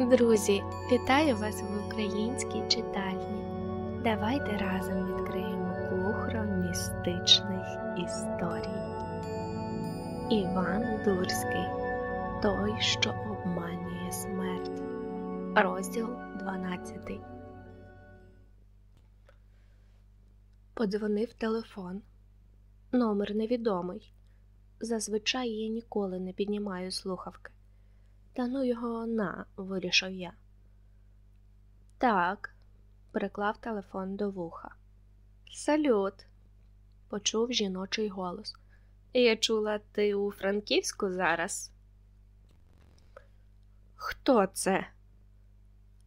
Друзі, вітаю вас в українській читальні. Давайте разом відкриємо кухро містичних історій. Іван Дурський Той, що обманює смерть. Розділ 12. Подзвонив телефон. Номер невідомий. Зазвичай я ніколи не піднімаю слухавки. Та ну його на, вирішив я. Так, приклав телефон до вуха. Салют, почув жіночий голос. Я чула, ти у Франківську зараз. Хто це?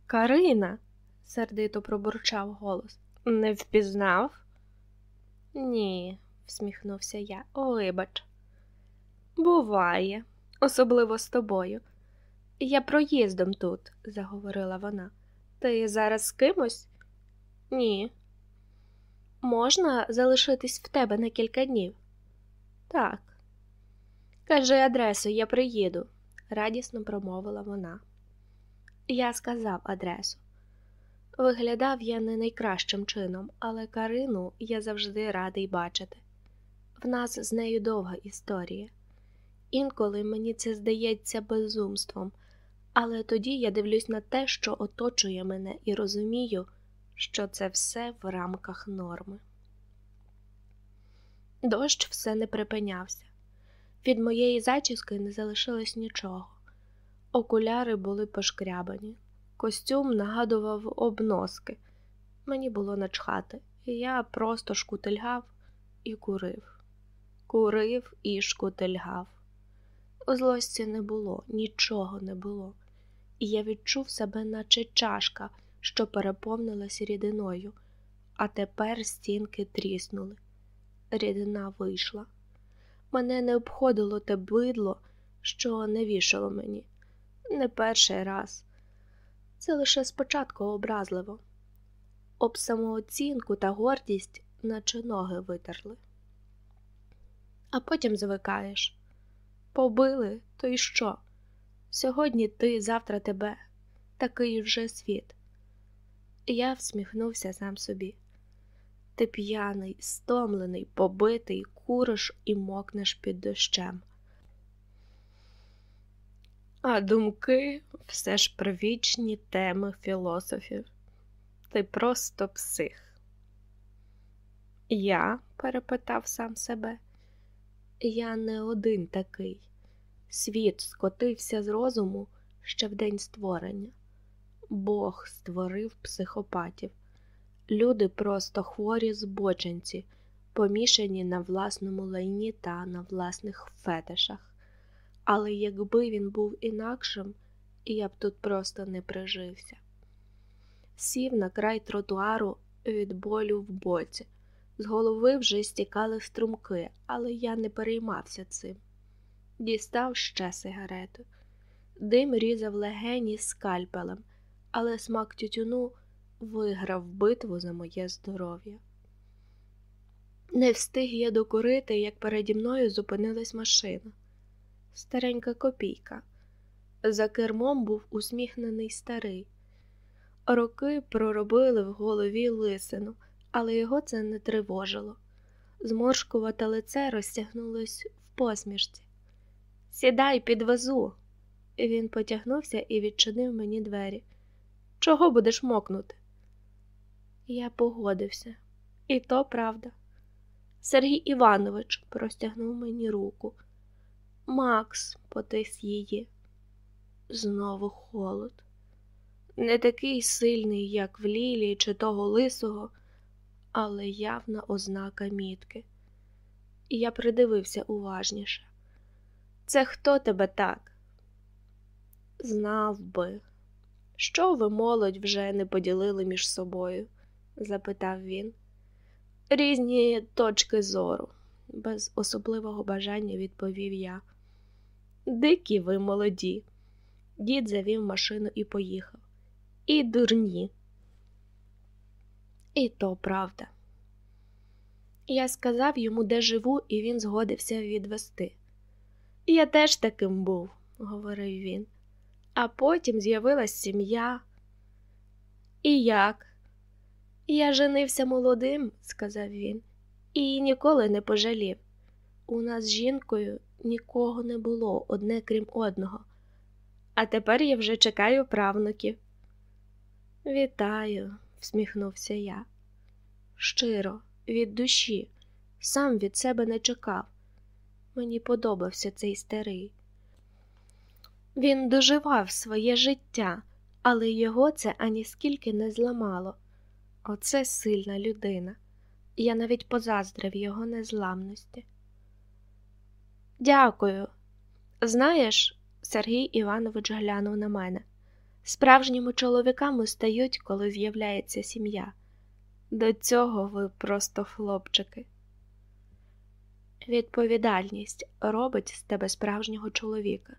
Карина, сердито пробурчав голос. Не впізнав? Ні, всміхнувся я. Вибач. Буває, особливо з тобою. Я проїздом тут, заговорила вона. Ти зараз з кимось? Ні. Можна залишитись в тебе на кілька днів? Так. Кажи адресу, я приїду, радісно промовила вона. Я сказав адресу. Виглядав я не найкращим чином, але Карину я завжди радий бачити. В нас з нею довга історія. Інколи мені це здається безумством. Але тоді я дивлюсь на те, що оточує мене, і розумію, що це все в рамках норми. Дощ все не припинявся. Від моєї зачіски не залишилось нічого. Окуляри були пошкрябані, костюм нагадував обноски. Мені було начхати, і я просто шкутильгав і курив, курив і шкутильгав. Злості не було, нічого не було і я відчув себе, наче чашка, що переповнилась рідиною, а тепер стінки тріснули. Рідина вийшла. Мене не обходило те бидло, що не вішало мені. Не перший раз. Це лише спочатку образливо. Об самооцінку та гордість, наче ноги витерли. А потім звикаєш. Побили, то й що? Сьогодні ти, завтра тебе, такий вже світ. Я всміхнувся сам собі. Ти п'яний, стомлений, побитий, куриш і мокнеш під дощем. А думки все ж привічні теми філософів. Ти просто псих. Я перепитав сам себе, я не один такий. Світ скотився з розуму ще в день створення. Бог створив психопатів. Люди просто хворі збоченці, помішані на власному лайні та на власних фетишах. Але якби він був інакшим, я б тут просто не прижився. Сів на край тротуару від болю в боці. З голови вже стікали струмки, але я не переймався цим дістав ще сигарету. Дим різав легені скальпелем, але смак тютюну виграв битву за моє здоров'я. Не встиг я докурити, як переді мною зупинилась машина. Старенька копійка. За кермом був усміхнений старий. Роки проробили в голові лисину, але його це не тривожило. Зморшкувате лице розтягнулось в посмішці. Сідай, підвезу. Він потягнувся і відчинив мені двері. Чого будеш мокнути? Я погодився, і то правда. Сергій Іванович простягнув мені руку. Макс потис її. Знову холод. Не такий сильний, як в Лілії чи того лисого, але явна ознака мітки. Я придивився уважніше. Це хто тебе так? Знав би, що ви, молодь, вже не поділили між собою? запитав він. Різні точки зору, без особливого бажання відповів я. Дикі ви молоді. Дід завів машину і поїхав. І дурні. І то правда. Я сказав йому, де живу, і він згодився відвести. Я теж таким був, говорив він, А потім з'явилась сім'я. І як? Я женився молодим, сказав він, і ніколи не пожалів. У нас з жінкою нікого не було одне крім одного. А тепер я вже чекаю правнуків. Вітаю, всміхнувся я. Щиро, від душі, сам від себе не чекав. Мені подобався цей старий. Він доживав своє життя, але його це аніскільки не зламало. Оце сильна людина. Я навіть позаздрив його незламності. Дякую. Знаєш, Сергій Іванович глянув на мене. Справжніми чоловіками стають, коли з'являється сім'я. До цього ви просто хлопчики. Відповідальність робить з тебе справжнього чоловіка.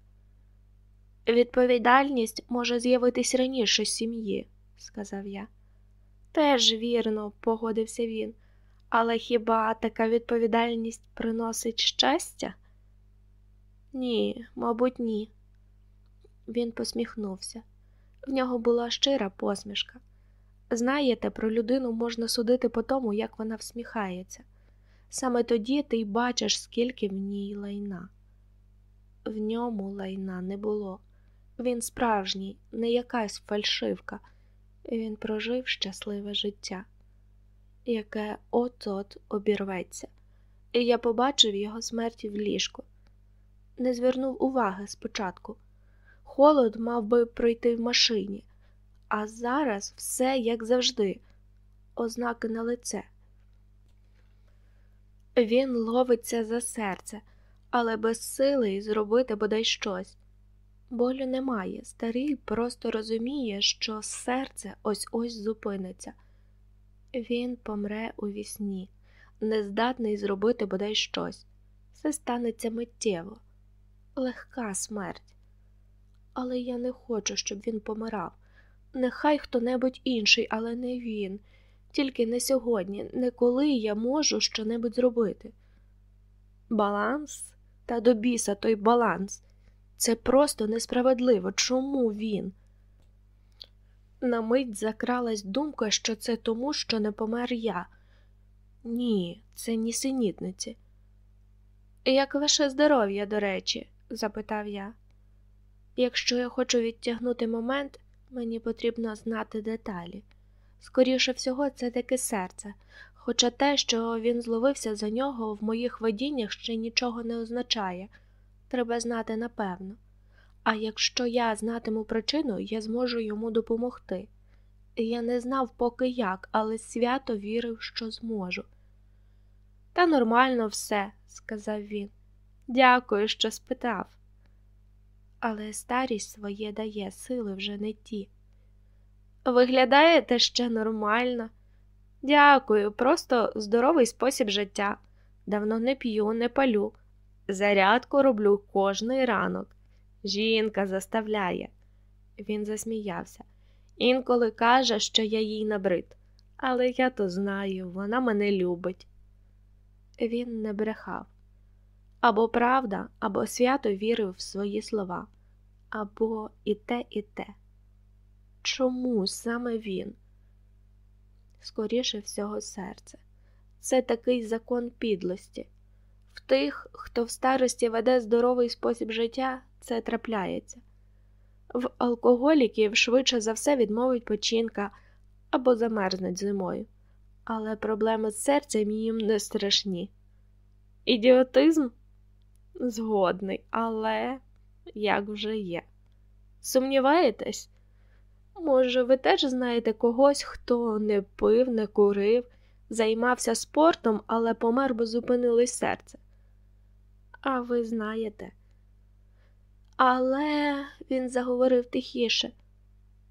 Відповідальність може з'явитись раніше сім'ї, сказав я. Теж вірно, погодився він, але хіба така відповідальність приносить щастя? Ні, мабуть, ні. Він посміхнувся. В нього була щира посмішка. Знаєте, про людину можна судити по тому, як вона всміхається. Саме тоді ти й бачиш, скільки в ній лайна. В ньому лайна не було. Він справжній, не якась фальшивка. Він прожив щасливе життя, яке от-от обірветься, і я побачив його смерті в ліжку. Не звернув уваги спочатку. Холод мав би пройти в машині, а зараз все як завжди, ознаки на лице. Він ловиться за серце, але без сили зробити бодай щось. Болю немає, старий просто розуміє, що серце ось ось зупиниться. Він помре у вісні, нездатний зробити бодай щось. Все станеться миттєво, легка смерть. Але я не хочу, щоб він помирав. Нехай хто небудь інший, але не він, тільки не сьогодні, не коли я можу щонебудь зробити. Баланс та до біса той баланс. Це просто несправедливо. Чому він? На мить закралась думка, що це тому, що не помер я. Ні, це нісенітниці. Як ваше здоров'я, до речі? запитав я. Якщо я хочу відтягнути момент, мені потрібно знати деталі. Скоріше всього, це таке серце, хоча те, що він зловився за нього в моїх видіннях, ще нічого не означає треба знати напевно. А якщо я знатиму причину, я зможу йому допомогти. Я не знав поки як, але свято вірив, що зможу. Та нормально все, сказав він. Дякую, що спитав. Але старість своє дає, сили вже не ті. Виглядаєте ще нормально. Дякую, просто здоровий спосіб життя. Давно не п'ю, не палю. Зарядку роблю кожний ранок. Жінка заставляє. Він засміявся. Інколи каже, що я їй набрид, але я то знаю, вона мене любить. Він не брехав. Або правда, або свято вірив в свої слова, або і те, і те. Чому саме він? Скоріше всього, серце. Це такий закон підлості. В тих, хто в старості веде здоровий спосіб життя, це трапляється. В алкоголіків швидше за все відмовить печінка або замерзнуть зимою, але проблеми з серцем їм не страшні. Ідіотизм згодний, але як вже є. Сумніваєтесь? Може, ви теж знаєте когось, хто не пив, не курив, займався спортом, але помер, бо зупинилось серце. А ви знаєте. Але він заговорив тихіше.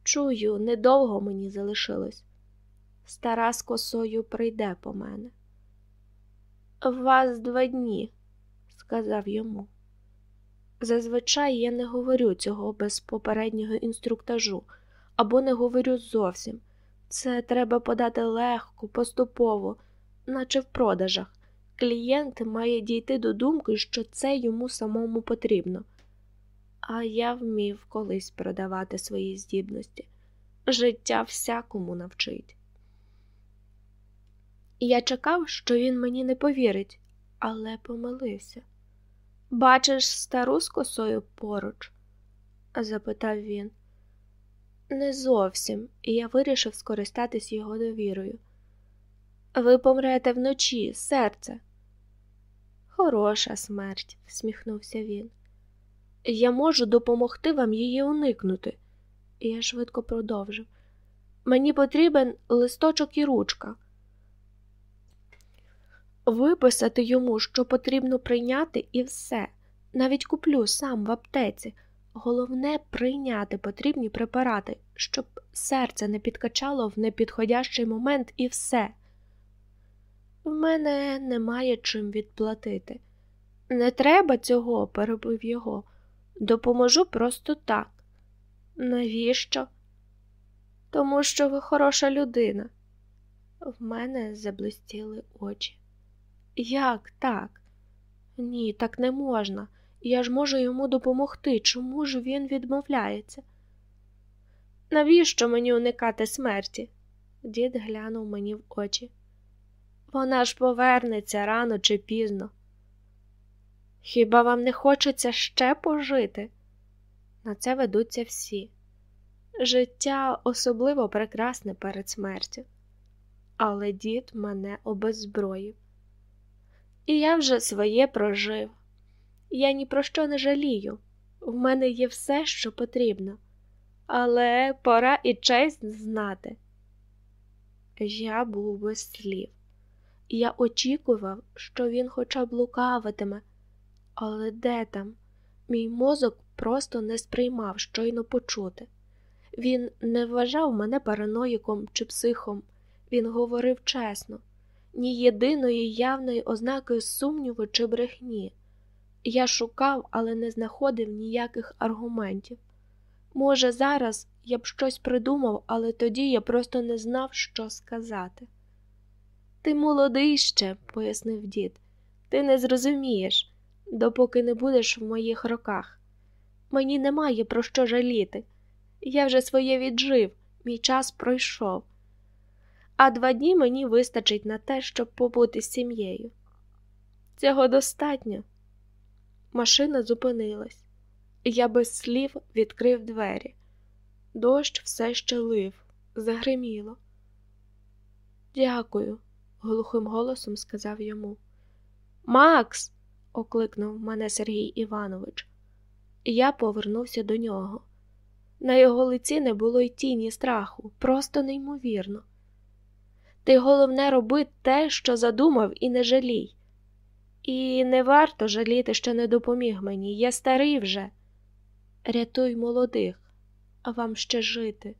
Чую, недовго мені залишилось. Стара з косою прийде по мене. Вас два дні, сказав йому. Зазвичай я не говорю цього без попереднього інструктажу або не говорю зовсім. Це треба подати легко, поступово, наче в продажах. Клієнт має дійти до думки, що це йому самому потрібно. А я вмів колись продавати свої здібності. Життя всякому навчить. Я чекав, що він мені не повірить, але помилився. Бачиш стару з косою поруч? запитав він. Не зовсім, і я вирішив скористатись його довірою. Ви помрете вночі, серце. Хороша смерть, всміхнувся він. Я можу допомогти вам її уникнути. І я швидко продовжив. Мені потрібен листочок і ручка. Виписати йому, що потрібно прийняти, і все. Навіть куплю сам в аптеці. Головне прийняти потрібні препарати, щоб серце не підкачало в непідходящий момент і все. В мене немає чим відплатити. Не треба цього, перебив його. Допоможу просто так. Навіщо? Тому що ви хороша людина. В мене заблистіли очі. Як так? Ні, так не можна. Я ж можу йому допомогти. Чому ж він відмовляється? Навіщо мені уникати смерті? Дід глянув мені в очі. Вона ж повернеться рано чи пізно. Хіба вам не хочеться ще пожити? На це ведуться всі. Життя особливо прекрасне перед смертю. Але дід мене обеззброїв. І я вже своє прожив. Я ні про що не жалію. В мене є все, що потрібно, але пора і честь знати. Я був без слів. Я очікував, що він хоча б лукавитиме, але де там? Мій мозок просто не сприймав щойно почути. Він не вважав мене параноїком чи психом, він говорив чесно, ні єдиної явної ознаки сумніву чи брехні. Я шукав, але не знаходив ніяких аргументів. Може, зараз я б щось придумав, але тоді я просто не знав, що сказати. Ти молодий ще, пояснив дід, ти не зрозумієш, допоки не будеш в моїх роках. Мені немає про що жаліти. Я вже своє віджив, мій час пройшов. А два дні мені вистачить на те, щоб побути з сім'єю. Цього достатньо. Машина зупинилась, я без слів відкрив двері. Дощ все ще лив, загриміло. Дякую, глухим голосом сказав йому. Макс. окликнув мене Сергій Іванович. Я повернувся до нього. На його лиці не було й тіні страху, просто неймовірно. Ти головне роби те, що задумав, і не жалій. І не варто жаліти, що не допоміг мені. Я старий вже. Рятуй молодих, а вам ще жити.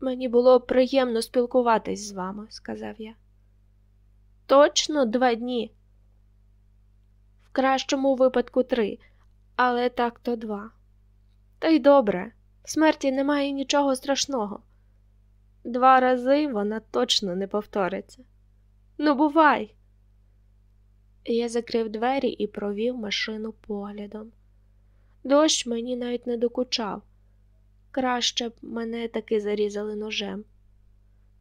Мені було приємно спілкуватись з вами, сказав я. Точно два дні. В кращому випадку три, але так то два. Та й добре, в смерті немає нічого страшного. Два рази вона точно не повториться. Ну, бувай! Я закрив двері і провів машину поглядом. Дощ мені навіть не докучав. Краще б мене таки зарізали ножем.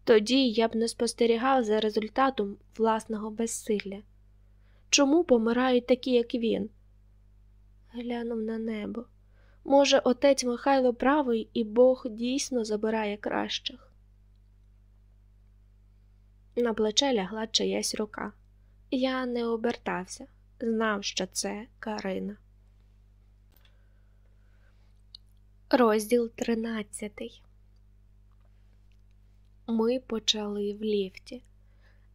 Тоді я б не спостерігав за результатом власного безсилля. Чому помирають такі, як він? Глянув на небо. Може, отець Михайло правий, і Бог дійсно забирає кращих. На плече лягла чиясь рука. Я не обертався, знав, що це Карина. Розділ тринадцятий. Ми почали в ліфті,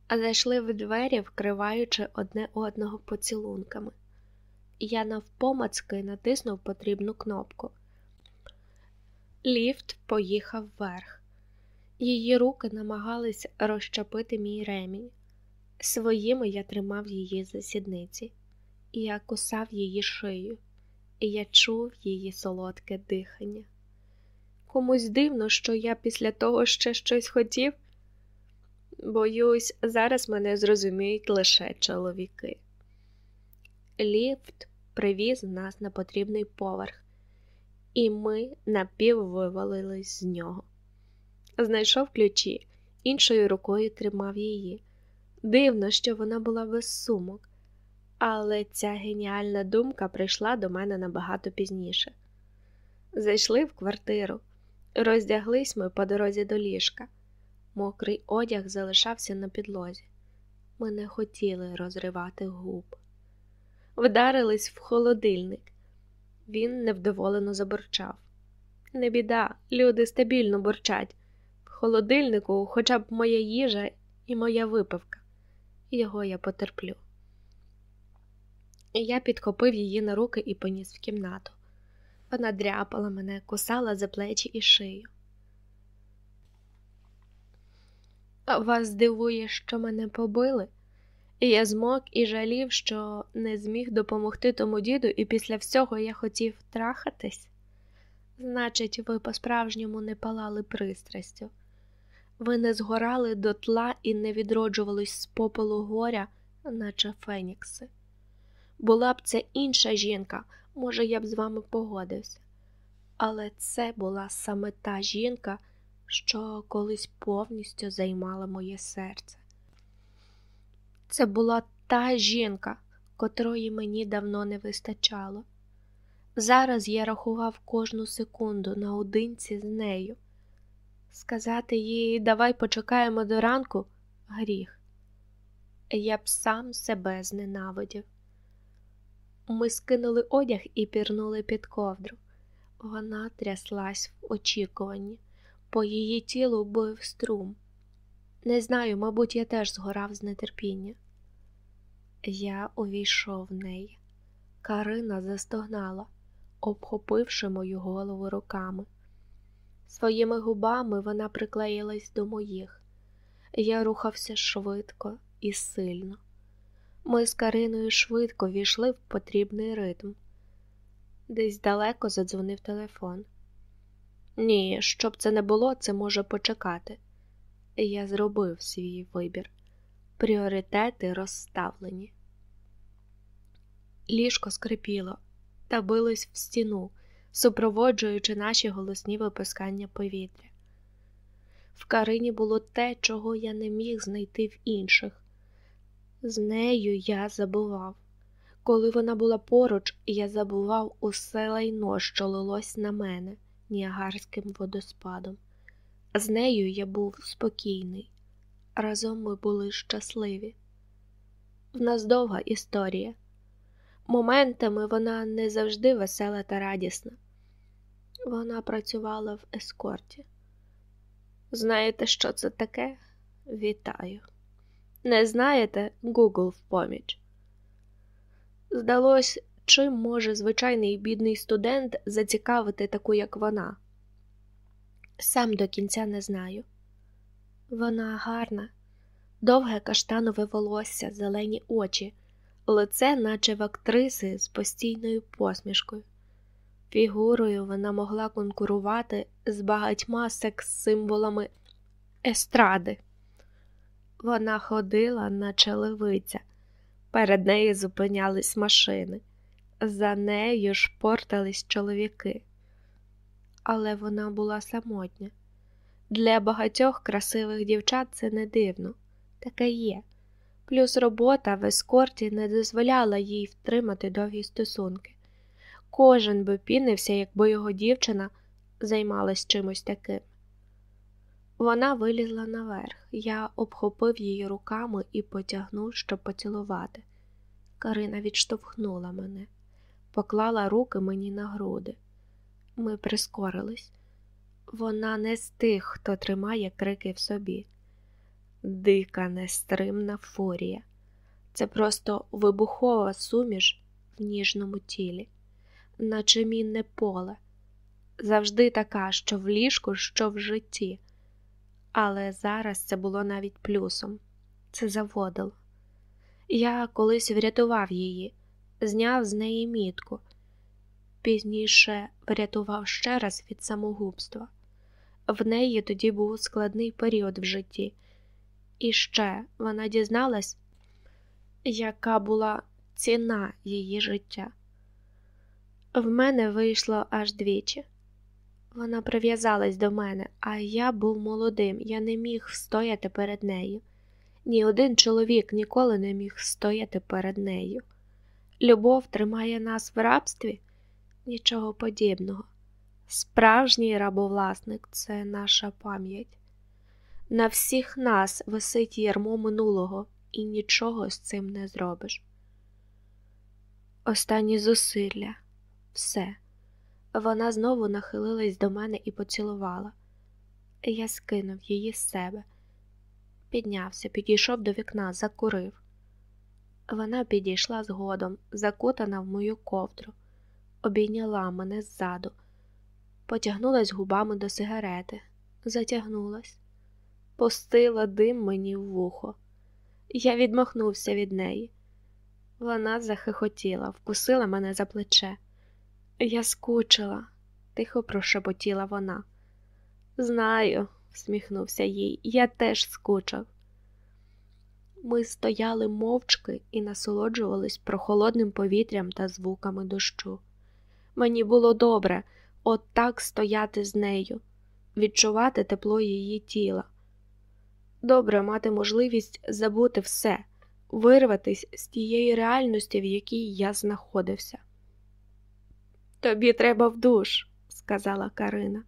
а зайшли в двері, вкриваючи одне одного поцілунками. Я навпомацки натиснув потрібну кнопку. Ліфт поїхав вверх. Її руки намагались розчепити мій ремінь. Своїми я тримав її за сідниці, і я кусав її шию, і я чув її солодке дихання. Комусь дивно, що я після того ще щось хотів. Боюсь, зараз мене зрозуміють лише чоловіки. Ліфт привіз нас на потрібний поверх, і ми напіввивалились з нього. Знайшов ключі, іншою рукою тримав її. Дивно, що вона була без сумок, але ця геніальна думка прийшла до мене набагато пізніше. Зайшли в квартиру, роздяглись ми по дорозі до ліжка. Мокрий одяг залишався на підлозі. Ми не хотіли розривати губ. Вдарились в холодильник. Він невдоволено заборчав. Не біда, люди стабільно борчать. В холодильнику хоча б моя їжа і моя випивка. Його я потерплю. Я підхопив її на руки і поніс в кімнату. Вона дряпала мене, кусала за плечі і шию. Вас дивує, що мене побили? І я змог і жалів, що не зміг допомогти тому діду, і після всього я хотів трахатись. Значить, ви по-справжньому не палали пристрастю. Ви не згорали до тла і не відроджувались з попелу горя, наче фенікси. Була б це інша жінка, може, я б з вами погодився. Але це була саме та жінка, що колись повністю займала моє серце. Це була та жінка, котрої мені давно не вистачало. Зараз я рахував кожну секунду наодинці з нею. Сказати їй давай почекаємо до ранку гріх. Я б сам себе зненавидів. Ми скинули одяг і пірнули під ковдру. Вона тряслась в очікуванні, по її тілу бив струм. Не знаю, мабуть, я теж згорав з нетерпіння. Я увійшов в неї. Карина застогнала, обхопивши мою голову руками. Своїми губами вона приклеїлась до моїх. Я рухався швидко і сильно. Ми з Кариною швидко війшли в потрібний ритм. Десь далеко задзвонив телефон. Ні, щоб це не було, це може почекати. Я зробив свій вибір. Пріоритети розставлені. Ліжко скрипіло та билось в стіну, супроводжуючи наші голосні випускання повітря. В Карині було те, чого я не міг знайти в інших. З нею я забував. Коли вона була поруч, я забував усе лайно, що лилось на мене ніагарським водоспадом. З нею я був спокійний. Разом ми були щасливі. В нас довга історія. Моментами вона не завжди весела та радісна. Вона працювала в ескорті. Знаєте, що це таке? Вітаю. Не знаєте Google в поміч. Здалось, чим може звичайний бідний студент зацікавити таку, як вона. Сам до кінця не знаю. Вона гарна, довге каштанове волосся, зелені очі, лице, наче в актриси з постійною посмішкою. Фігурою вона могла конкурувати з багатьма секс-символами естради. Вона ходила, наче левиця, перед нею зупинялись машини, за нею шпортались чоловіки. Але вона була самотня. Для багатьох красивих дівчат це не дивно, таке є. Плюс робота в ескорті не дозволяла їй втримати довгі стосунки. Кожен би пінився, якби його дівчина займалась чимось таким. Вона вилізла наверх, я обхопив її руками і потягнув, щоб поцілувати. Карина відштовхнула мене, поклала руки мені на груди. Ми прискорились. Вона не з тих, хто тримає крики в собі. Дика, нестримна фурія. Це просто вибухова суміш в ніжному тілі, наче мінне поле, завжди така, що в ліжку, що в житті. Але зараз це було навіть плюсом, це заводило. Я колись врятував її, зняв з неї мітку, пізніше врятував ще раз від самогубства. В неї тоді був складний період в житті, і ще вона дізналась, яка була ціна її життя. В мене вийшло аж двічі. Вона прив'язалась до мене, а я був молодим, я не міг стояти перед нею. Ні один чоловік ніколи не міг стояти перед нею. Любов тримає нас в рабстві? Нічого подібного. Справжній рабовласник це наша пам'ять. На всіх нас висить ярмо минулого, і нічого з цим не зробиш. Останні зусилля, все. Вона знову нахилилась до мене і поцілувала. Я скинув її з себе, піднявся, підійшов до вікна, закурив. Вона підійшла згодом, закутана в мою ковдру, обійняла мене ззаду, потягнулась губами до сигарети, затягнулась, пустила дим мені в вухо. Я відмахнувся від неї. Вона захихотіла, вкусила мене за плече. Я скучила, тихо прошепотіла вона. Знаю, всміхнувся їй, я теж скучав. Ми стояли мовчки і насолоджувались прохолодним повітрям та звуками дощу. Мені було добре от так стояти з нею, відчувати тепло її тіла. Добре мати можливість забути все, вирватися з тієї реальності, в якій я знаходився. Тобі треба в душ, сказала Карина.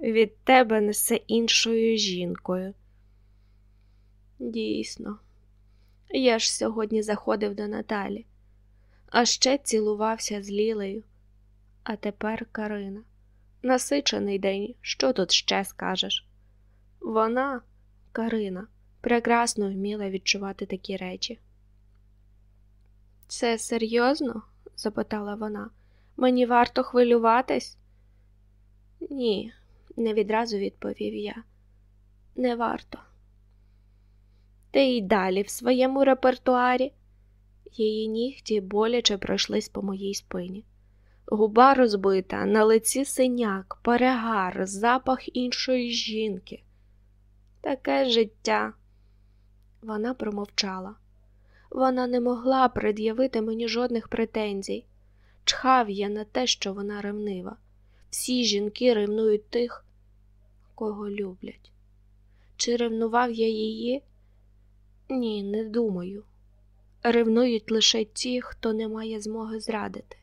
Від тебе несе іншою жінкою. Дійсно, я ж сьогодні заходив до Наталі, а ще цілувався з Лілею. А тепер Карина. Насичений день, що тут ще скажеш? Вона, Карина, прекрасно вміла відчувати такі речі. Це серйозно? запитала вона. Мені варто хвилюватись? Ні, не відразу відповів я. Не варто. Ти й далі в своєму репертуарі. Її нігті боляче пройшлись по моїй спині. Губа розбита, на лиці синяк, перегар, запах іншої жінки. Таке життя. Вона промовчала. Вона не могла пред'явити мені жодних претензій. Чхав я на те, що вона ревнива. Всі жінки ревнують тих, кого люблять. Чи ревнував я її? Ні, не думаю. Ревнують лише ті, хто не має змоги зрадити.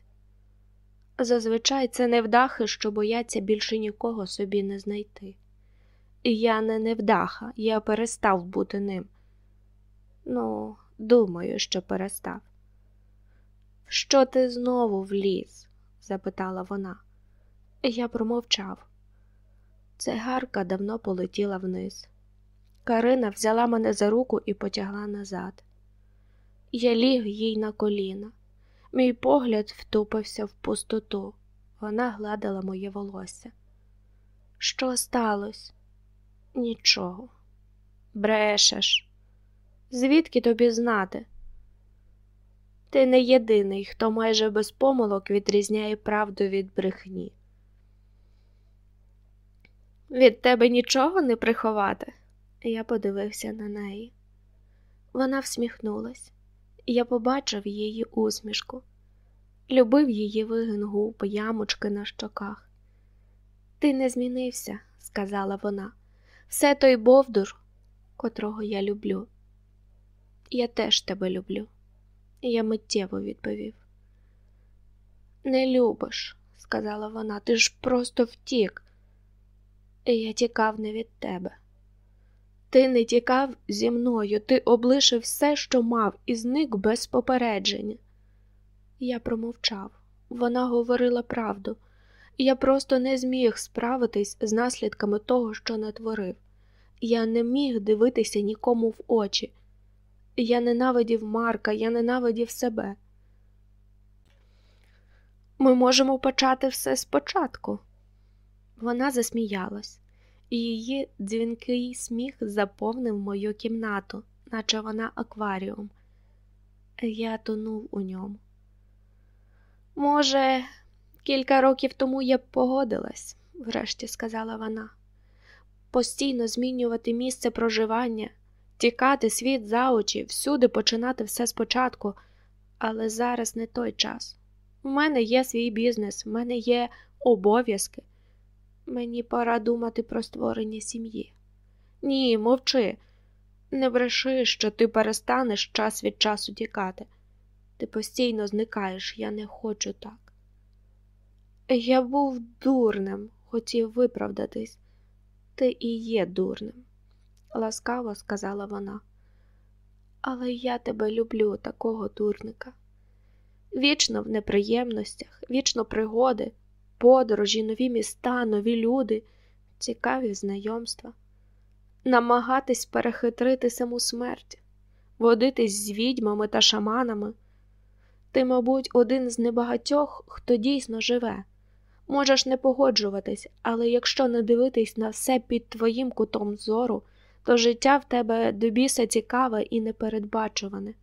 Зазвичай це невдахи, що бояться більше нікого собі не знайти. Я не невдаха, я перестав бути ним. Ну, думаю, що перестав. Що ти знову вліз? запитала вона. Я промовчав. Цигарка давно полетіла вниз. Карина взяла мене за руку і потягла назад. Я ліг їй на коліна. Мій погляд втупився в пустоту. Вона гладила моє волосся. Що сталося? Нічого. Брешеш. Звідки тобі знати? Ти не єдиний, хто майже без помилок відрізняє правду від брехні. Від тебе нічого не приховати? Я подивився на неї. Вона всміхнулась, я побачив її усмішку, любив її вигин губ, ямочки на щоках. Ти не змінився, сказала вона, все той Бовдур, котрого я люблю. Я теж тебе люблю. Я миттєво відповів. Не любиш, сказала вона, ти ж просто втік. Я тікав не від тебе. Ти не тікав зі мною, ти облишив все, що мав, і зник без попередження. Я промовчав. Вона говорила правду, я просто не зміг справитись з наслідками того, що натворив. Я не міг дивитися нікому в очі. Я ненавидів Марка, я ненавидів себе. Ми можемо почати все спочатку. Вона засміялась, і її дзвінкий сміх заповнив мою кімнату, наче вона акваріум. Я тонув у ньому. Може, кілька років тому я б погодилась, врешті сказала вона, постійно змінювати місце проживання тікати світ за очі, всюди починати все спочатку, але зараз не той час. В мене є свій бізнес, в мене є обов'язки. Мені пора думати про створення сім'ї. Ні, мовчи, не бреши, що ти перестанеш час від часу тікати. Ти постійно зникаєш, я не хочу так. Я був дурним, хотів виправдатись. Ти і є дурним, ласкаво сказала вона. Але я тебе люблю, такого дурника. Вічно в неприємностях, вічно пригоди, подорожі, нові міста, нові люди, цікаві знайомства, намагатись перехитрити саму смерть, водитись з відьмами та шаманами. Ти, мабуть, один з небагатьох, хто дійсно живе. Можеш не погоджуватись, але якщо не дивитись на все під твоїм кутом зору, то життя в тебе до біса цікаве і непередбачуване.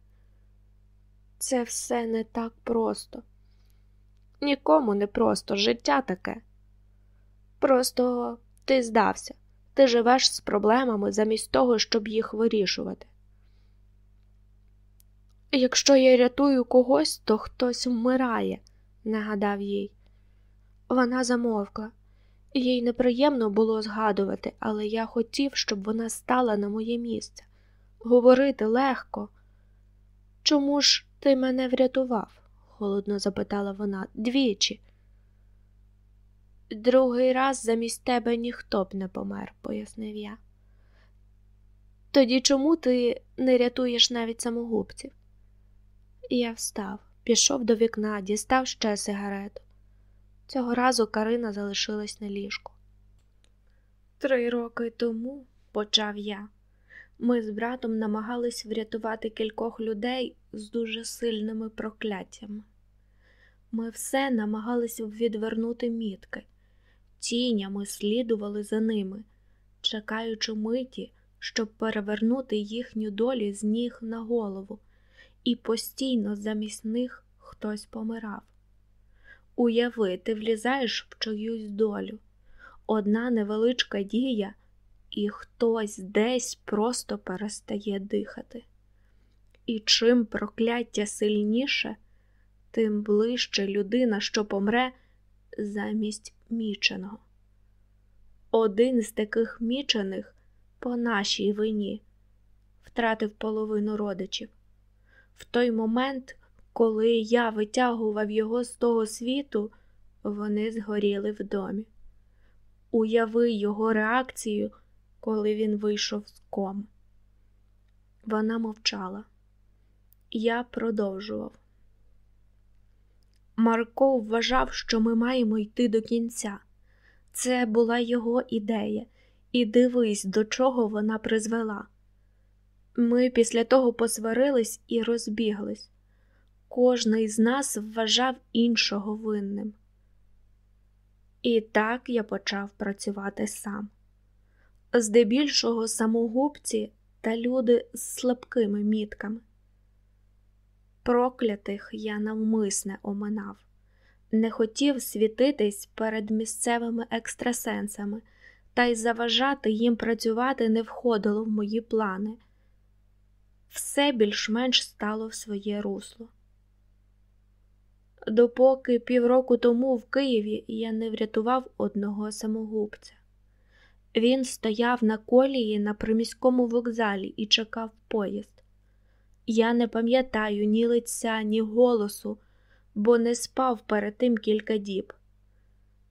Це все не так просто. Нікому не просто життя таке. Просто ти здався, ти живеш з проблемами замість того, щоб їх вирішувати. Якщо я рятую когось, то хтось вмирає, нагадав їй. Вона замовкла. Їй неприємно було згадувати, але я хотів, щоб вона стала на моє місце. Говорити легко. Чому ж ти мене врятував? холодно запитала вона двічі. Другий раз замість тебе ніхто б не помер, пояснив я. Тоді чому ти не рятуєш навіть самогубців? Я встав, пішов до вікна, дістав ще сигарету. Цього разу Карина залишилась на ліжку. Три роки тому, почав я, ми з братом намагались врятувати кількох людей з дуже сильними прокляттями. Ми все намагались відвернути мітки, тінями слідували за ними, чекаючи миті, щоб перевернути їхню долі з ніг на голову, і постійно замість них хтось помирав. Уяви, ти влізаєш в чиюсь долю, одна невеличка дія, і хтось десь просто перестає дихати. І чим прокляття сильніше, тим ближче людина, що помре замість міченого. Один з таких мічених по нашій вині втратив половину родичів. В той момент, коли я витягував його з того світу, вони згоріли в домі. Уяви його реакцію, коли він вийшов з ком. Вона мовчала. Я продовжував. Марко вважав, що ми маємо йти до кінця. Це була його ідея, і дивись, до чого вона призвела. Ми після того посварились і розбіглись. Кожний з нас вважав іншого винним. І так я почав працювати сам. Здебільшого самогубці та люди з слабкими мітками. Проклятих я навмисне оминав, не хотів світитись перед місцевими екстрасенсами, та й заважати їм працювати не входило в мої плани. Все більш-менш стало в своє русло. Допоки півроку тому в Києві я не врятував одного самогубця. Він стояв на колії на приміському вокзалі і чекав поїзд. Я не пам'ятаю ні лиця, ні голосу, бо не спав перед тим кілька діб.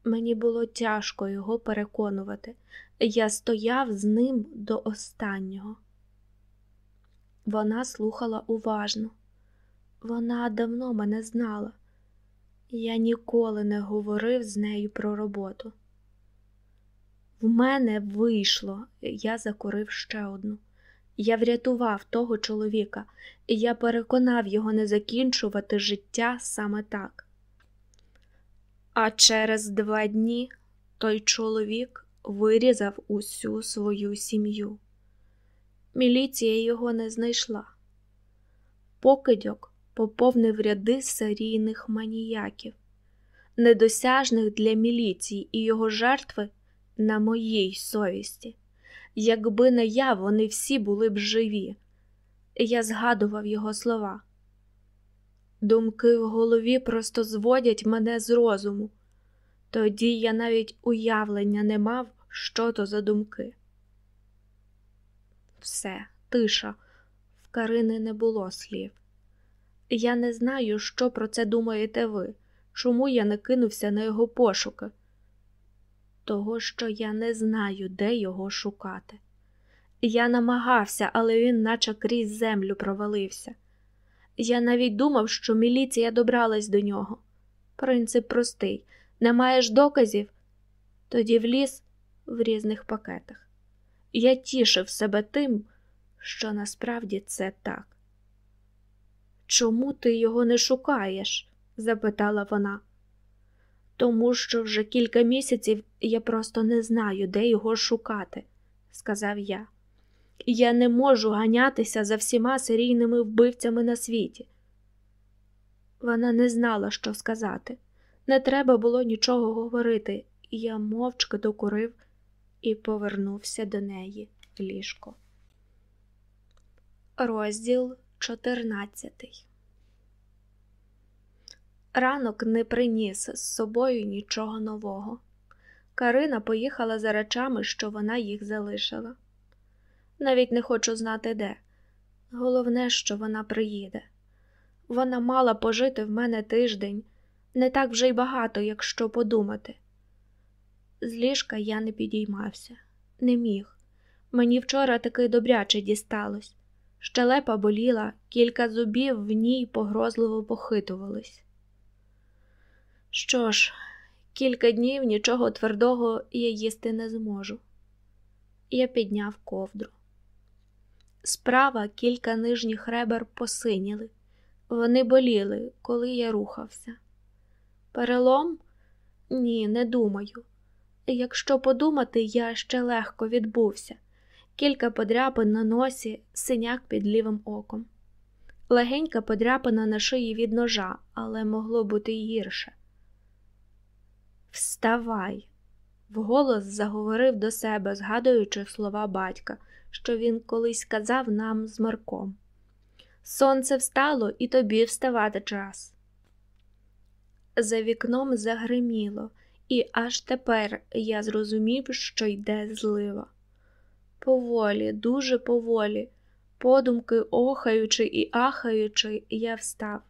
Мені було тяжко його переконувати. Я стояв з ним до останнього. Вона слухала уважно. Вона давно мене знала. Я ніколи не говорив з нею про роботу. В мене вийшло, я закурив ще одну. Я врятував того чоловіка, і я переконав його не закінчувати життя саме так. А через два дні той чоловік вирізав усю свою сім'ю. Міліція його не знайшла. Покидьок поповнив ряди серійних маніяків, недосяжних для міліції і його жертви на моїй совісті. Якби не я, вони всі були б живі. Я згадував його слова. Думки в голові просто зводять мене з розуму. Тоді я навіть уявлення не мав, що то за думки. Все, тиша, в Карини не було слів. Я не знаю, що про це думаєте ви, чому я не кинувся на його пошуки. Того, що я не знаю, де його шукати. Я намагався, але він наче крізь землю провалився. Я навіть думав, що міліція добралась до нього. Принцип простий не маєш доказів, тоді вліз в різних пакетах. Я тішив себе тим, що насправді це так. Чому ти його не шукаєш? запитала вона. Тому що вже кілька місяців я просто не знаю, де його шукати, сказав я. Я не можу ганятися за всіма серійними вбивцями на світі. Вона не знала, що сказати. Не треба було нічого говорити, я мовчки докурив і повернувся до неї в ліжко. Розділ 14 Ранок не приніс з собою нічого нового. Карина поїхала за речами, що вона їх залишила. Навіть не хочу знати де. Головне, що вона приїде. Вона мала пожити в мене тиждень, не так вже й багато, якщо подумати. З ліжка я не підіймався, не міг. Мені вчора таки добряче дісталось. Щелепа боліла, кілька зубів в ній погрозливо похитувались. Що ж, кілька днів нічого твердого я їсти не зможу. Я підняв ковдру. Справа кілька нижніх ребер посиніли, вони боліли, коли я рухався. Перелом? Ні, не думаю. Якщо подумати, я ще легко відбувся, кілька подряпин на носі, синяк під лівим оком. Легенька подряпина на шиї від ножа, але могло бути й гірше. Вставай, вголос заговорив до себе, згадуючи слова батька, що він колись казав нам з Марком. Сонце встало, і тобі вставати час. За вікном загриміло, і аж тепер я зрозумів, що йде злива. Поволі, дуже поволі, подумки охаючи і ахаючи, я встав.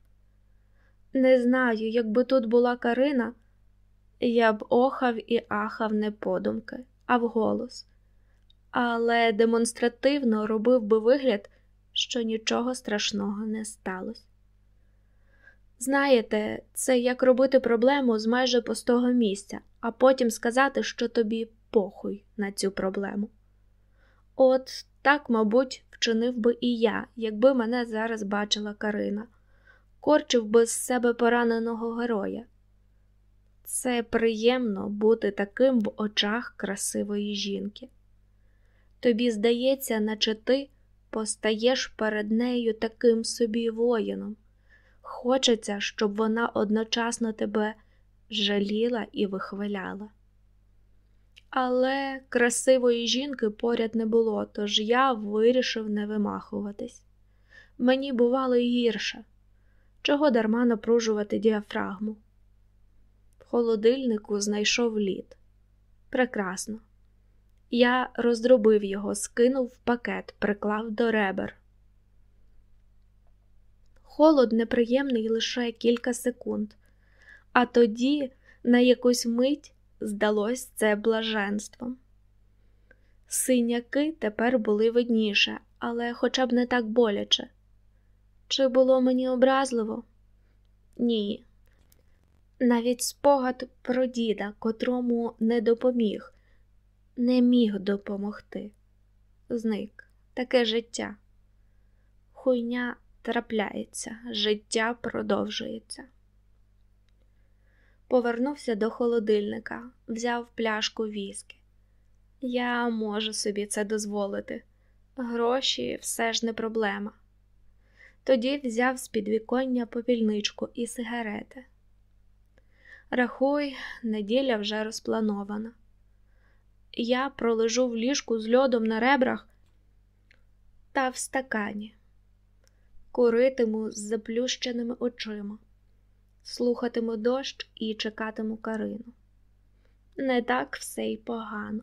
Не знаю, якби тут була Карина, я б охав і ахав не подумки, а вголос, але демонстративно робив би вигляд, що нічого страшного не сталося. Знаєте, це як робити проблему з майже пустого місця, а потім сказати, що тобі похуй на цю проблему. От так, мабуть, вчинив би і я, якби мене зараз бачила Карина, корчив би з себе пораненого героя. Це приємно бути таким в очах красивої жінки. Тобі здається, наче ти постаєш перед нею таким собі воїном. Хочеться, щоб вона одночасно тебе жаліла і вихваляла. Але красивої жінки поряд не було, тож я вирішив не вимахуватись. Мені бувало й гірше, чого дарма напружувати діафрагму. В холодильнику знайшов лід. Прекрасно. Я роздробив його, скинув в пакет, приклав до ребер. Холод неприємний лише кілька секунд, а тоді на якусь мить здалось це блаженством. Синяки тепер були видніше, але хоча б не так боляче. Чи було мені образливо? Ні. Навіть спогад про діда, котрому не допоміг, не міг допомогти. Зник таке життя. Хуйня трапляється, життя продовжується. Повернувся до холодильника, взяв пляшку віскі. Я можу собі це дозволити. Гроші все ж не проблема. Тоді взяв з підвіконня попільничку і сигарети. Рахуй, неділя вже розпланована. Я пролежу в ліжку з льодом на ребрах та в стакані. куритиму з заплющеними очима, слухатиму дощ і чекатиму Карину. Не так все й погано.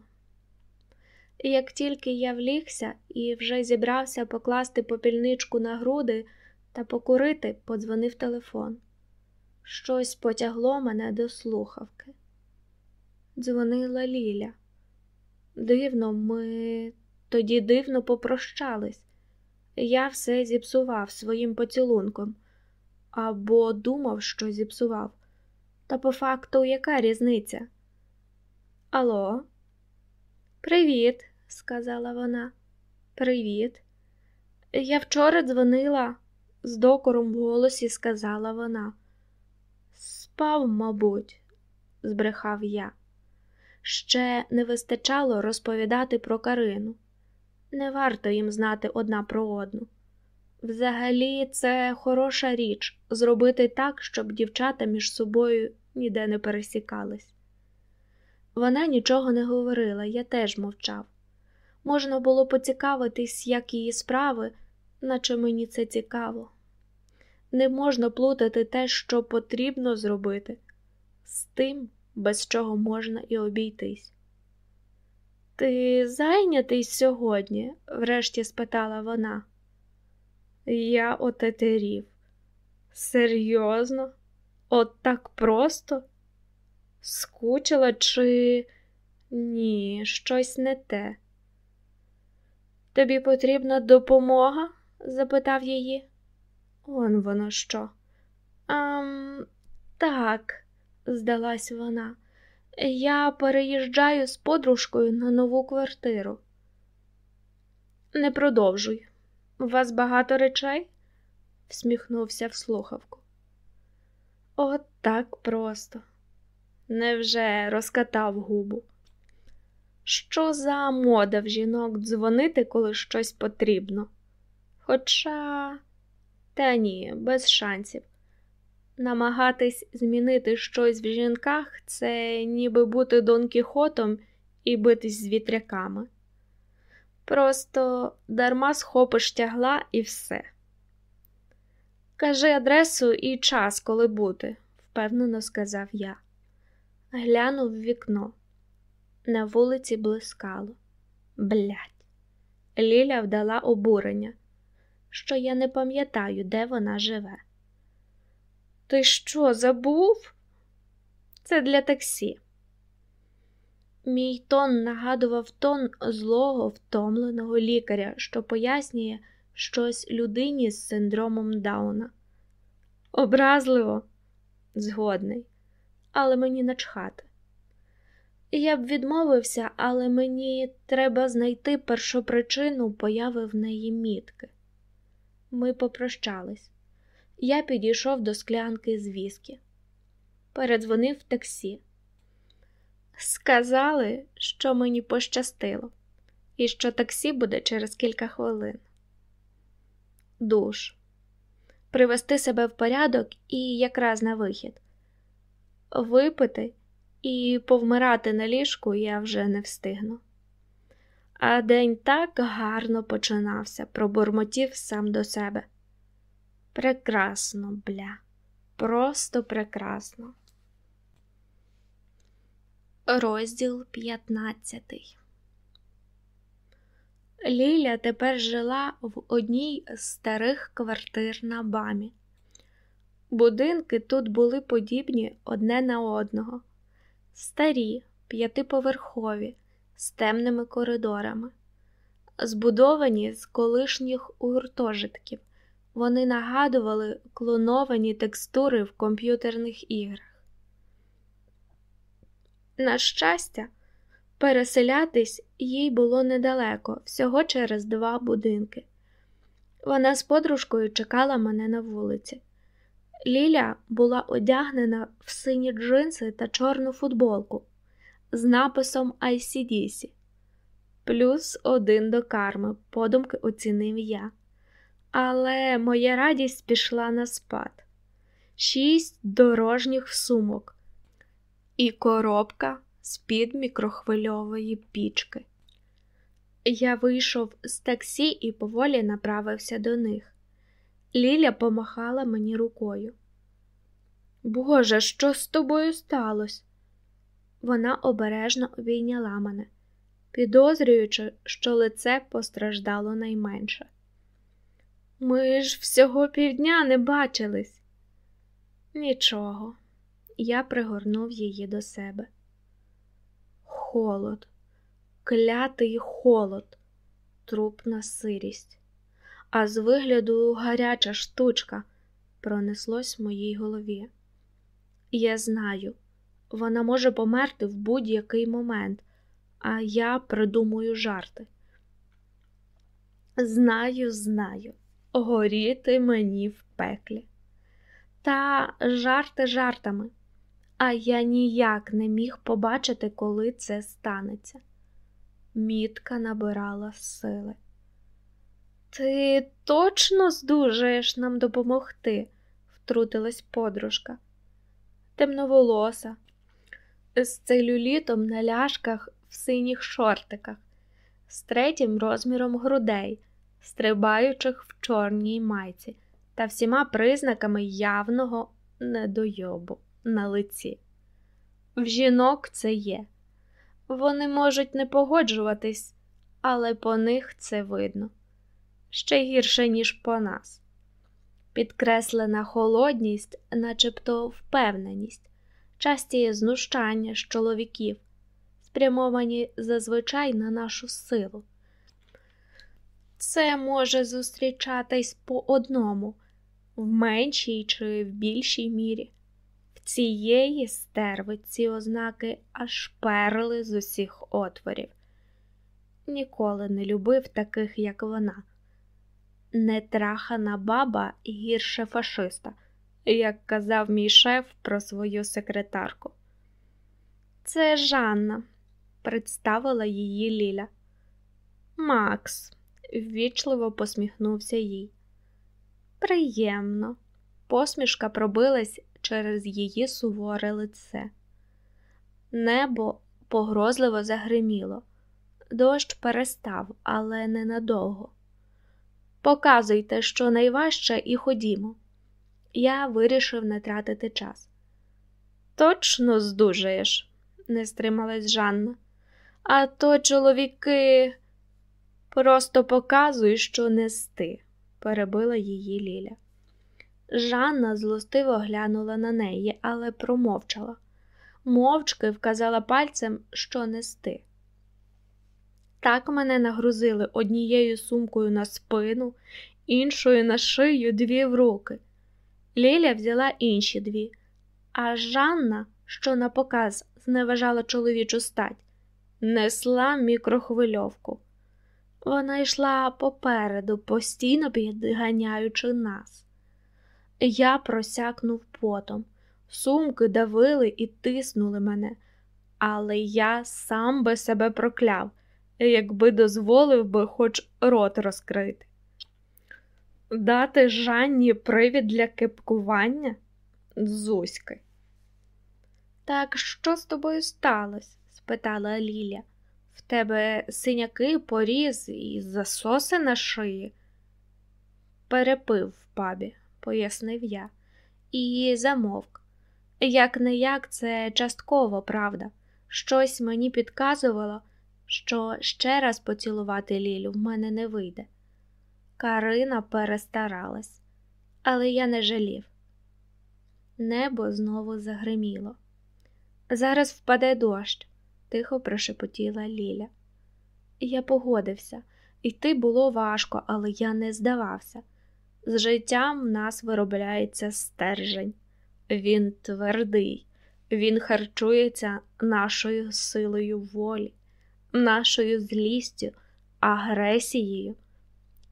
Як тільки я влігся і вже зібрався покласти попільничку на груди та покурити, подзвонив телефон. Щось потягло мене до слухавки. Дзвонила Ліля. Дивно, ми тоді дивно попрощались. Я все зіпсував своїм поцілунком або думав, що зіпсував. Та по факту яка різниця? Алло? Привіт, сказала вона. Привіт. Я вчора дзвонила, з докором в голосі сказала вона. Спав, мабуть, збрехав я. Ще не вистачало розповідати про Карину. Не варто їм знати одна про одну. Взагалі, це хороша річ зробити так, щоб дівчата між собою ніде не пересікались. Вона нічого не говорила, я теж мовчав. Можна було поцікавитись, як її справи, наче мені це цікаво. Не можна плутати те, що потрібно зробити, з тим, без чого можна і обійтись. Ти зайнятий сьогодні? врешті спитала вона. Я отетерів. Серйозно? От так просто? Скучила, чи ні, щось не те. Тобі потрібна допомога? запитав її. Он воно що? «Ам, Так, здалась вона. Я переїжджаю з подружкою на нову квартиру. Не продовжуй. У вас багато речей? всміхнувся в слухавку. От так просто. Невже розкатав губу? Що за мода в жінок дзвонити, коли щось потрібно? Хоча, та ні, без шансів. Намагатись змінити щось в жінках це ніби бути Дон Кіхотом і битись з вітряками. Просто дарма схопиш тягла і все. Кажи адресу і час, коли бути, впевнено сказав я. Глянув в вікно. На вулиці блискало. Блять. Ліля вдала обурення, що я не пам'ятаю, де вона живе. Ти що, забув? Це для таксі. Мій тон нагадував тон злого, втомленого лікаря, що пояснює щось людині з синдромом Дауна. Образливо, згодний, але мені начхати. Я б відмовився, але мені треба знайти першопричину появи в неї мітки. Ми попрощались. Я підійшов до склянки з віскі. Передзвонив таксі. Сказали, що мені пощастило, і що таксі буде через кілька хвилин. Душ. Привести себе в порядок і якраз на вихід. Випити і повмирати на ліжку я вже не встигну. А день так гарно починався, пробурмотів сам до себе. Прекрасно, бля, просто прекрасно. Розділ 15 Ліля тепер жила в одній з старих квартир на бамі. Будинки тут були подібні одне на одного, старі, п'ятиповерхові, з темними коридорами, збудовані з колишніх гуртожитків. Вони нагадували клоновані текстури в комп'ютерних іграх. На щастя, переселятись їй було недалеко, всього через два будинки. Вона з подружкою чекала мене на вулиці. Ліля була одягнена в сині джинси та чорну футболку з написом ICDC. Плюс один до карми, подумки оцінив я. Але моя радість пішла на спад. Шість дорожніх сумок і коробка з-під мікрохвильової пічки. Я вийшов з таксі і поволі направився до них. Ліля помахала мені рукою. Боже, що з тобою сталося? Вона обережно обійняла мене, підозрюючи, що лице постраждало найменше. Ми ж всього півдня не бачились. Нічого, я пригорнув її до себе. Холод, клятий холод, трупна сирість, а з вигляду гаряча штучка пронеслось в моїй голові. Я знаю, вона може померти в будь-який момент, а я придумую жарти. Знаю, знаю, горіти мені в пеклі. Та жарти жартами, а я ніяк не міг побачити, коли це станеться. Мітка набирала сили. Ти точно здужаєш нам допомогти? втрутилась подружка. Темноволоса, з целюлітом на ляшках в синіх шортиках, з третім розміром грудей, стрибаючих в чорній майці та всіма признаками явного недойобу на лиці. В жінок це є. Вони можуть не погоджуватись, але по них це видно ще гірше, ніж по нас. Підкреслена холодність, начебто впевненість, часті знущання з чоловіків, спрямовані зазвичай на нашу силу. Це може зустрічатись по одному, в меншій чи в більшій мірі. Цієї стерви ці ознаки аж перли з усіх отворів. Ніколи не любив таких, як вона. Нетрахана баба гірше фашиста, як казав мій шеф про свою секретарку. Це Жанна, представила її Ліля. Макс, ввічливо посміхнувся їй. Приємно, посмішка пробилась через її суворе лице. Небо погрозливо загриміло, дощ перестав, але ненадовго. Показуйте, що найважче, і ходімо. Я вирішив не тратити час. Точно здужаєш, не стрималась Жанна. А то чоловіки просто показуй, що нести, перебила її Ліля. Жанна злостиво глянула на неї, але промовчала. Мовчки вказала пальцем, що нести. Так мене нагрузили однією сумкою на спину, іншою на шию, дві в руки. Ліля взяла інші дві, а Жанна, що на показ зневажала чоловічу стать, несла мікрохвильовку. Вона йшла попереду, постійно підганяючи нас. Я просякнув потом, сумки давили і тиснули мене, але я сам би себе прокляв якби дозволив би хоч рот розкрити. Дати Жанні привід для кипкування Зуськи. Так що з тобою сталося? спитала Ліля. В тебе синяки, поріз і засоси на шиї. Перепив в пабі, пояснив я, і замовк. Як не як, це частково правда. Щось мені підказувало, що ще раз поцілувати Лілю в мене не вийде. Карина перестаралась, але я не жалів. Небо знову загриміло. Зараз впаде дощ, тихо прошепотіла Ліля. Я погодився, йти було важко, але я не здавався. З життям в нас виробляється стержень. Він твердий, він харчується нашою силою волі нашою злістю, агресією,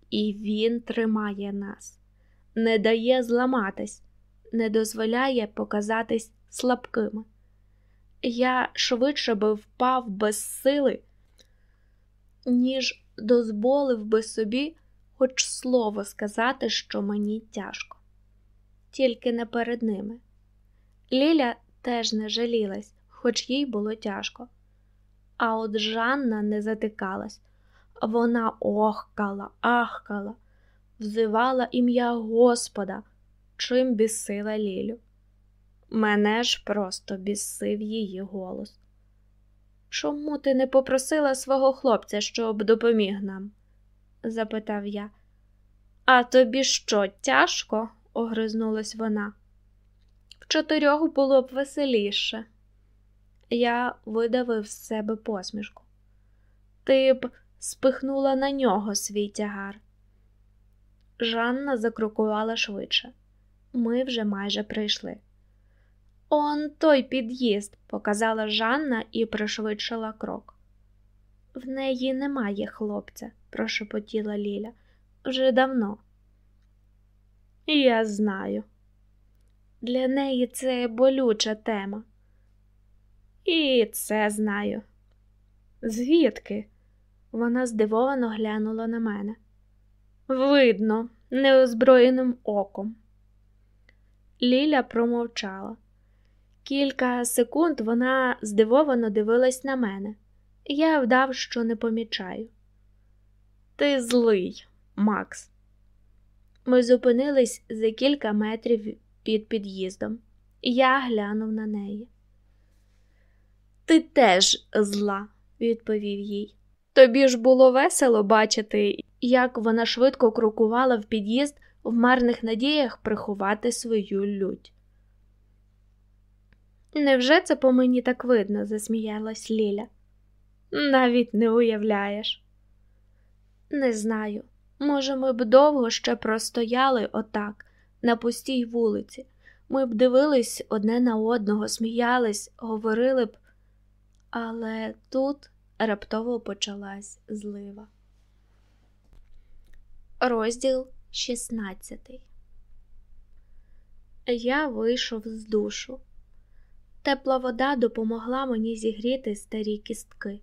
і Він тримає нас, не дає зламатись, не дозволяє показатись слабкими. Я швидше би впав без сили, ніж дозволив би собі хоч слово сказати, що мені тяжко, тільки не перед ними. Ліля теж не жалілась, хоч їй було тяжко. А от Жанна не затикалась. Вона охкала, ахкала, взивала ім'я Господа, чим бісила Лілю. Мене ж просто бісив її голос. Чому ти не попросила свого хлопця, щоб допоміг нам? Запитав я. А тобі що, тяжко? огризнулась вона. В чотирьох було б веселіше. Я видавив з себе посмішку. Ти б спихнула на нього свій тягар. Жанна закрокувала швидше. Ми вже майже прийшли. Он той під'їзд, показала Жанна і пришвидшила крок. В неї немає хлопця, прошепотіла Ліля. Вже давно. Я знаю. Для неї це болюча тема. І це знаю. Звідки? Вона здивовано глянула на мене. Видно, неозброєним оком. Ліля промовчала. Кілька секунд вона здивовано дивилась на мене. Я вдав, що не помічаю. Ти злий, Макс. Ми зупинились за кілька метрів під під'їздом. Я глянув на неї. Ти теж зла, відповів їй. Тобі ж було весело бачити, як вона швидко крокувала в під'їзд в марних надіях приховати свою лють. Невже це по мені так видно? засміялась Ліля. Навіть не уявляєш. Не знаю. Може, ми б довго ще простояли отак, на пустій вулиці. Ми б дивились одне на одного, сміялись, говорили б, але тут раптово почалась злива. Розділ 16 Я вийшов з душу. Тепла вода допомогла мені зігріти старі кістки.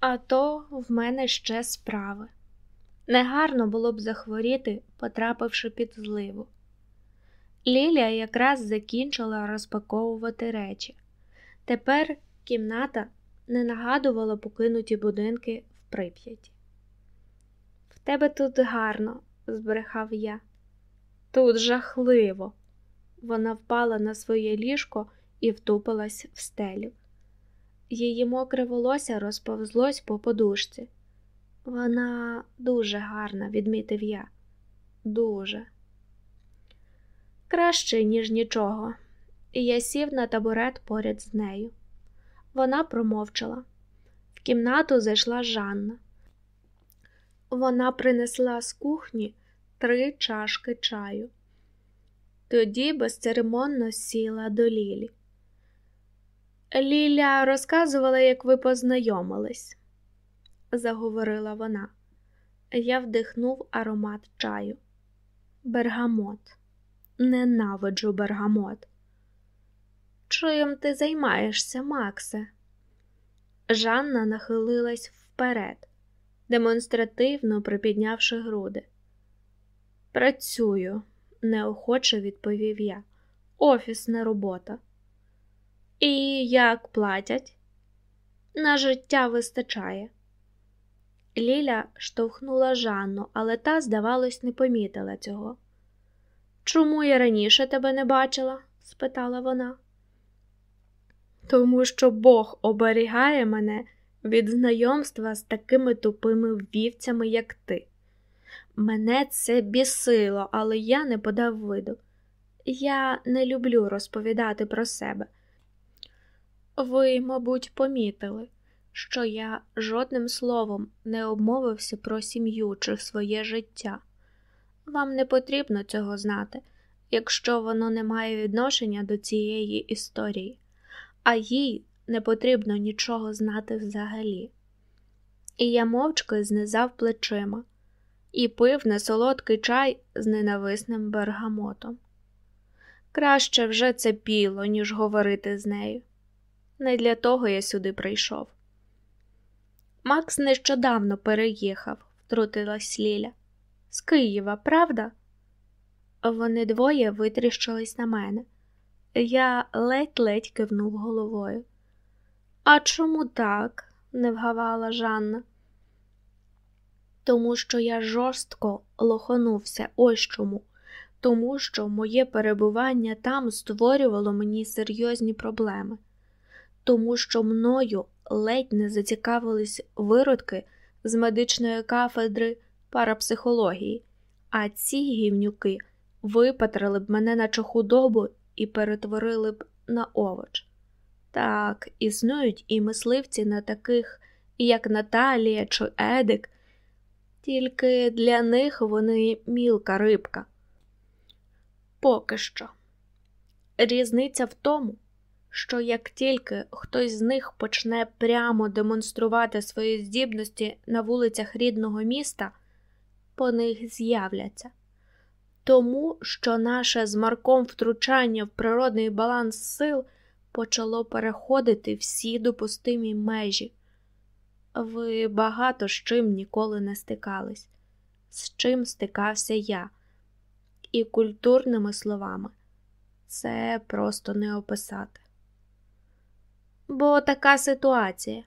А то в мене ще справи. Негарно було б захворіти, потрапивши під зливу. Лілія якраз закінчила розпаковувати речі. Тепер кімната не нагадувала покинуті будинки в прип'яті. В тебе тут гарно, збрехав я. Тут жахливо. Вона впала на своє ліжко і втупилась в стелю. Її мокре волосся розповзлось по подушці. Вона дуже гарна, відмітив я. Дуже. Краще, ніж нічого, і я сів на табурет поряд з нею. Вона промовчала. В кімнату зайшла Жанна. Вона принесла з кухні три чашки чаю. Тоді безцеремонно сіла до Лілі. Ліля розказувала, як ви познайомились, заговорила вона. Я вдихнув аромат чаю. Бергамот. Ненавиджу бергамот. Чим ти займаєшся, Максе? Жанна нахилилась вперед, демонстративно припіднявши груди. Працюю, неохоче відповів я. Офісна робота. І як платять? На життя вистачає. Ліля штовхнула Жанну, але та, здавалось, не помітила цього. Чому я раніше тебе не бачила? спитала вона. Тому що Бог оберігає мене від знайомства з такими тупими вівцями, як ти. Мене це бісило, але я не подав виду. Я не люблю розповідати про себе. Ви, мабуть, помітили, що я жодним словом не обмовився про сім'ю чи своє життя. Вам не потрібно цього знати, якщо воно не має відношення до цієї історії, а їй не потрібно нічого знати взагалі. І я мовчки знизав плечима і пив несолодкий чай з ненависним бергамотом. Краще вже це піло, ніж говорити з нею. Не для того я сюди прийшов. Макс нещодавно переїхав, втрутилась Ліля. З Києва, правда? Вони двоє витріщились на мене. Я ледь-ледь кивнув головою. А чому так? не вгавала Жанна. Тому що я жорстко лоханувся ось чому, тому що моє перебування там створювало мені серйозні проблеми, тому що мною ледь не зацікавились виродки з медичної кафедри парапсихології, а ці гівнюки випатрили б мене на чохудобу і перетворили б на овоч. Так, існують і мисливці на таких, як Наталія чи Едик, тільки для них вони мілка рибка. Поки що. Різниця в тому, що як тільки хтось з них почне прямо демонструвати свої здібності на вулицях рідного міста, по них з'являться. Тому що наше з Марком втручання в природний баланс сил почало переходити всі допустимі межі. Ви багато з чим ніколи не стикались, з чим стикався я, і культурними словами це просто не описати. Бо така ситуація,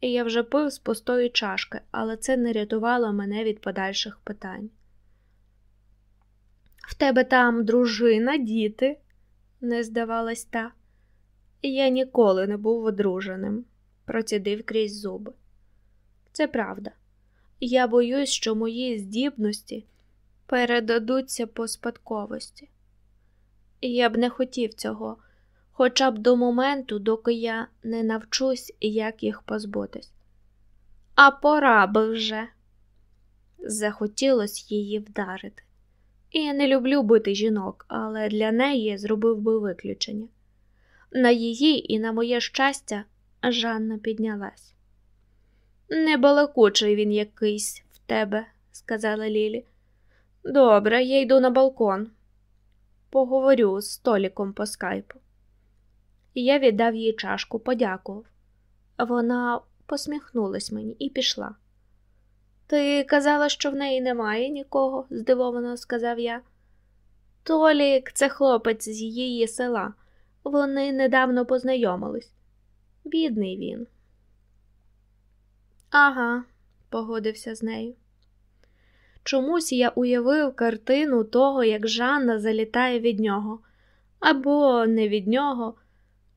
і я вже пив з пустої чашки, але це не рятувало мене від подальших питань. В тебе там дружина, діти, не здавалась та. Я ніколи не був одруженим, процідив крізь зуби. Це правда. Я боюсь, що мої здібності передадуться по спадковості. Я б не хотів цього, хоча б до моменту, доки я не навчусь, як їх позбутись. А пора би вже. Захотілося її вдарити. І я не люблю бити жінок, але для неї зробив би виключення. На її і на моє щастя, Жанна піднялась. Не балакучий він якийсь в тебе, сказала Лілі. Добре, я йду на балкон. Поговорю з Толіком по скайпу. Я віддав їй чашку, подякував. Вона посміхнулась мені і пішла. Ти казала, що в неї немає нікого, здивовано сказав я. Толік, це хлопець з її села. Вони недавно познайомились. Бідний він. Ага, погодився з нею. Чомусь я уявив картину того, як Жанна залітає від нього, або не від нього,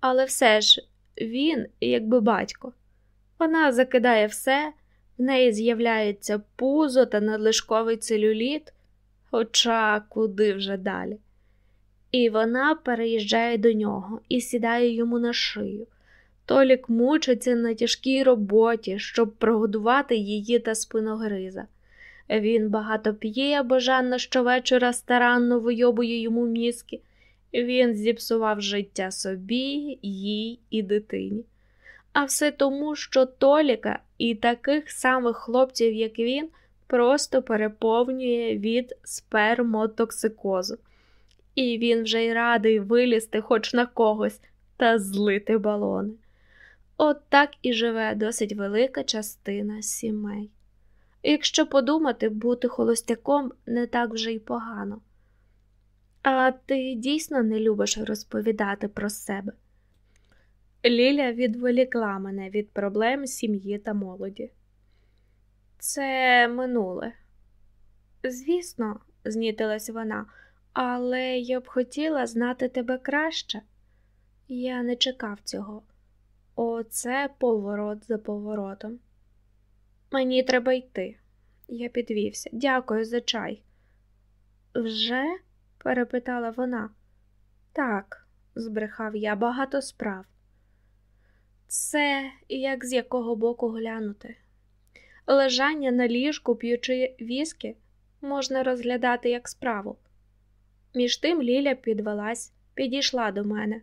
але все ж він, якби батько. Вона закидає все, в неї з'являється пузо та надлишковий целюліт, хоча куди вже далі. І вона переїжджає до нього і сідає йому на шию. Толік мучиться на тяжкій роботі, щоб прогодувати її та спиногриза. Він багато п'є, бо Жанна щовечора старанно вийобує йому мізки. Він зіпсував життя собі, їй і дитині. А все тому, що Толіка і таких самих хлопців, як він, просто переповнює від спермотоксикозу. І він вже й радий вилізти хоч на когось та злити балони. От так і живе досить велика частина сімей. Якщо подумати, бути холостяком не так вже й погано. А ти дійсно не любиш розповідати про себе? Ліля відволікла мене від проблем сім'ї та молоді. Це минуле. Звісно, знітилась вона, але я б хотіла знати тебе краще. Я не чекав цього. Оце поворот за поворотом. Мені треба йти. Я підвівся. Дякую за чай. Вже? Перепитала вона. Так, збрехав я, багато справ. Це як з якого боку глянути. Лежання на ліжку, п'ючи віскі, можна розглядати як справу. Між тим Ліля підвелась, підійшла до мене.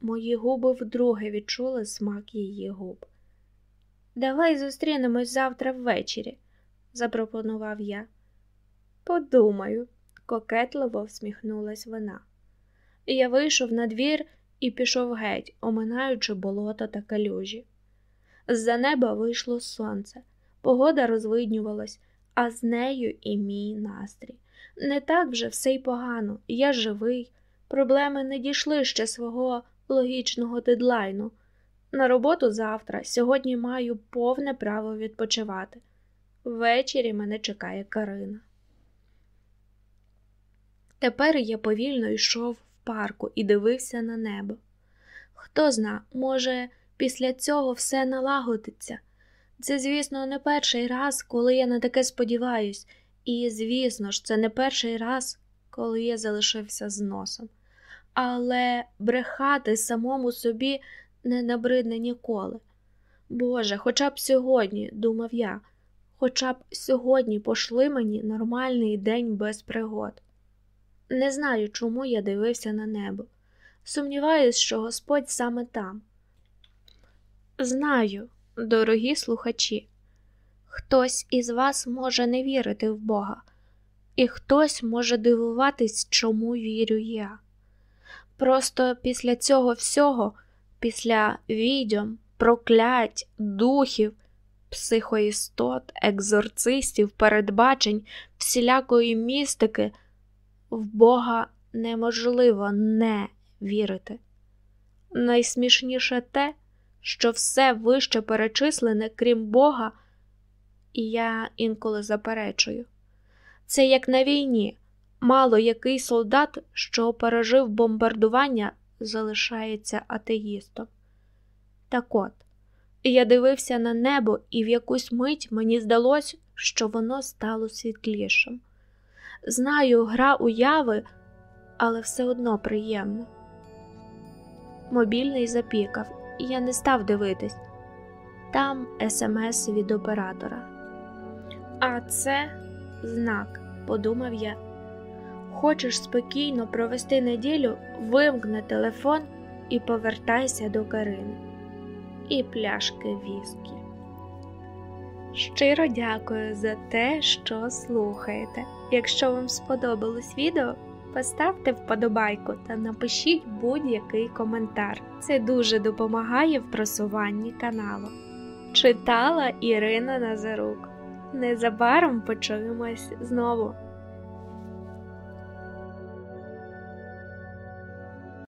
Мої губи вдруге відчули смак її губ. Давай зустрінемось завтра ввечері, запропонував я. Подумаю, кокетливо всміхнулась вона. Я вийшов на двір і пішов геть, оминаючи болото та калюжі. З-за неба вийшло сонце, погода розвиднювалась, а з нею і мій настрій. Не так вже все й погано, я живий, проблеми не дійшли ще свого логічного дедлайну. На роботу завтра, сьогодні маю повне право відпочивати. Ввечері мене чекає Карина. Тепер я повільно йшов в парку і дивився на небо. Хто зна, може, після цього все налагодиться. Це, звісно, не перший раз, коли я на таке сподіваюсь, і, звісно ж, це не перший раз, коли я залишився з носом. Але брехати самому собі не набридне ніколи. Боже, хоча б сьогодні, думав я, хоча б сьогодні пошли мені нормальний день без пригод. Не знаю, чому я дивився на небо. Сумніваюсь, що Господь саме там. Знаю, дорогі слухачі, хтось із вас може не вірити в Бога, і хтось може дивуватись, чому вірю я. Просто після цього всього, після відьом, проклять, духів, психоістот, екзорцистів, передбачень, всілякої містики, в Бога неможливо не вірити. Найсмішніше те, що все вище перечислене, крім Бога, і я інколи заперечую. Це як на війні, мало який солдат, що пережив бомбардування, залишається атеїстом. Так от, я дивився на небо, і в якусь мить мені здалось, що воно стало світлішим. Знаю, гра уяви, але все одно приємно. Мобільний запікав, і я не став дивитись. Там смс від оператора. А це знак, подумав я. Хочеш спокійно провести неділю, вимкни телефон і повертайся до Карини. І пляшки віскі. Щиро дякую за те, що слухаєте. Якщо вам сподобалось відео, поставте вподобайку та напишіть будь-який коментар. Це дуже допомагає в просуванні каналу. Читала Ірина Назарук. Незабаром почуємось знову.